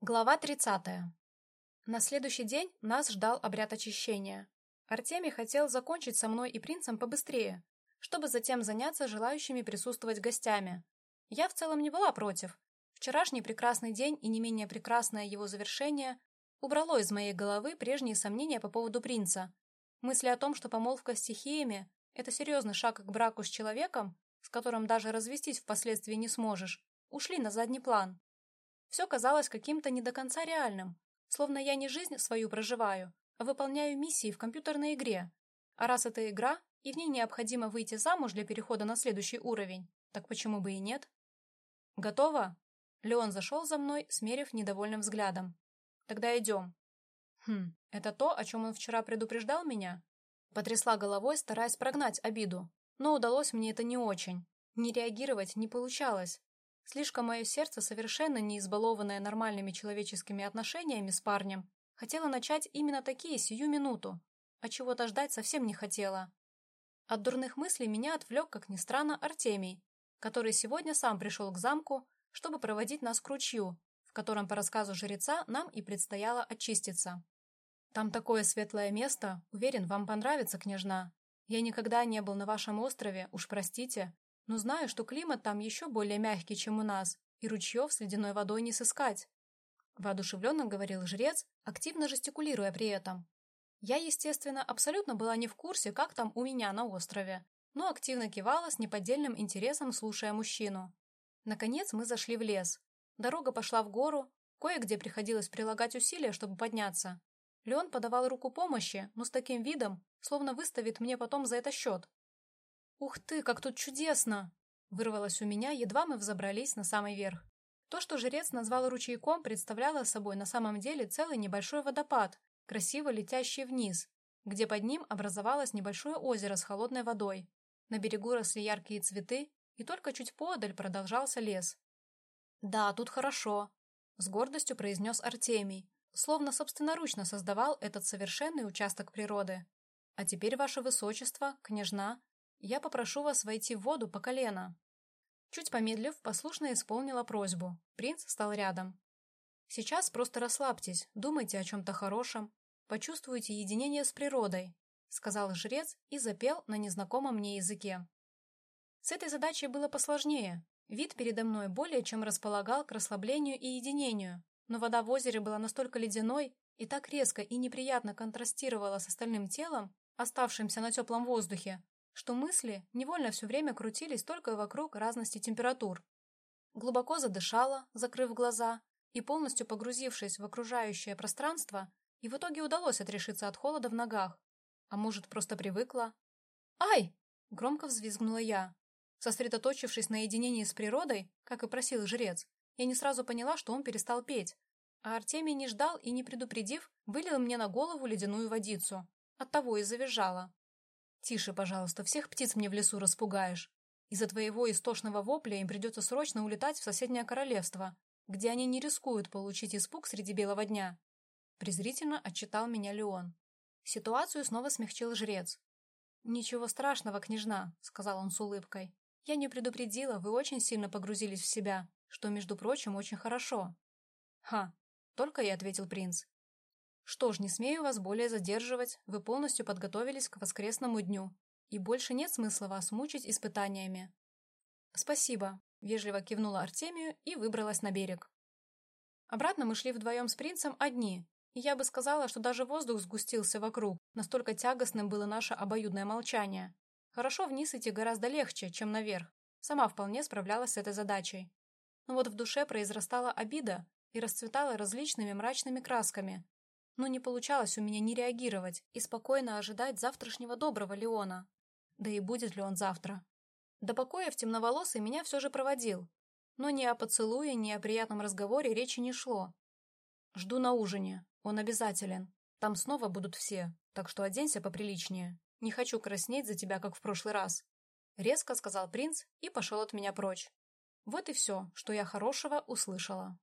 Глава 30. На следующий день нас ждал обряд очищения. Артемий хотел закончить со мной и принцем побыстрее, чтобы затем заняться желающими присутствовать гостями. Я в целом не была против. Вчерашний прекрасный день и не менее прекрасное его завершение убрало из моей головы прежние сомнения по поводу принца. Мысли о том, что помолвка с стихиями – это серьезный шаг к браку с человеком, с которым даже развестись впоследствии не сможешь, ушли на задний план. Все казалось каким-то не до конца реальным, словно я не жизнь свою проживаю, а выполняю миссии в компьютерной игре. А раз это игра, и в ней необходимо выйти замуж для перехода на следующий уровень, так почему бы и нет? Готово? Леон зашел за мной, смерив недовольным взглядом. Тогда идем. Хм, это то, о чем он вчера предупреждал меня? Потрясла головой, стараясь прогнать обиду. Но удалось мне это не очень. Не реагировать не получалось. Слишком мое сердце, совершенно не избалованное нормальными человеческими отношениями с парнем, хотело начать именно такие сию минуту, а чего-то ждать совсем не хотела. От дурных мыслей меня отвлек, как ни странно, Артемий, который сегодня сам пришел к замку, чтобы проводить нас к ручью, в котором, по рассказу жреца, нам и предстояло очиститься. «Там такое светлое место, уверен, вам понравится, княжна. Я никогда не был на вашем острове, уж простите, но знаю, что климат там еще более мягкий, чем у нас, и ручьев с ледяной водой не сыскать. Воодушевленно говорил жрец, активно жестикулируя при этом. Я, естественно, абсолютно была не в курсе, как там у меня на острове, но активно кивала с неподдельным интересом, слушая мужчину. Наконец мы зашли в лес. Дорога пошла в гору, кое-где приходилось прилагать усилия, чтобы подняться. Леон подавал руку помощи, но с таким видом, словно выставит мне потом за это счет. «Ух ты, как тут чудесно!» Вырвалось у меня, едва мы взобрались на самый верх. То, что жрец назвал ручейком, представляло собой на самом деле целый небольшой водопад, красиво летящий вниз, где под ним образовалось небольшое озеро с холодной водой. На берегу росли яркие цветы, и только чуть подаль продолжался лес. «Да, тут хорошо», — с гордостью произнес Артемий, словно собственноручно создавал этот совершенный участок природы. «А теперь, ваше высочество, княжна, я попрошу вас войти в воду по колено». Чуть помедлив, послушно исполнила просьбу. Принц стал рядом. «Сейчас просто расслабьтесь, думайте о чем-то хорошем, почувствуйте единение с природой», сказал жрец и запел на незнакомом мне языке. С этой задачей было посложнее. Вид передо мной более чем располагал к расслаблению и единению, но вода в озере была настолько ледяной и так резко и неприятно контрастировала с остальным телом, оставшимся на теплом воздухе, что мысли невольно все время крутились только вокруг разности температур. Глубоко задышала, закрыв глаза, и полностью погрузившись в окружающее пространство, и в итоге удалось отрешиться от холода в ногах. А может, просто привыкла? «Ай!» — громко взвизгнула я. Сосредоточившись на единении с природой, как и просил жрец, я не сразу поняла, что он перестал петь, а Артемий не ждал и, не предупредив, вылил мне на голову ледяную водицу. Оттого и завизжала. «Тише, пожалуйста, всех птиц мне в лесу распугаешь. Из-за твоего истошного вопля им придется срочно улетать в соседнее королевство, где они не рискуют получить испуг среди белого дня». Презрительно отчитал меня Леон. Ситуацию снова смягчил жрец. «Ничего страшного, княжна», — сказал он с улыбкой. «Я не предупредила, вы очень сильно погрузились в себя, что, между прочим, очень хорошо». «Ха!» — только и ответил принц. Что ж, не смею вас более задерживать, вы полностью подготовились к воскресному дню, и больше нет смысла вас мучить испытаниями. Спасибо, вежливо кивнула Артемию и выбралась на берег. Обратно мы шли вдвоем с принцем одни, и я бы сказала, что даже воздух сгустился вокруг, настолько тягостным было наше обоюдное молчание. Хорошо вниз идти гораздо легче, чем наверх. Сама вполне справлялась с этой задачей. Но вот в душе произрастала обида и расцветала различными мрачными красками, но не получалось у меня не реагировать и спокойно ожидать завтрашнего доброго Леона. Да и будет ли он завтра? До покоя в темноволосый меня все же проводил, но ни о поцелуе, ни о приятном разговоре речи не шло. Жду на ужине, он обязателен. Там снова будут все, так что оденься поприличнее. Не хочу краснеть за тебя, как в прошлый раз. Резко сказал принц и пошел от меня прочь. Вот и все, что я хорошего услышала.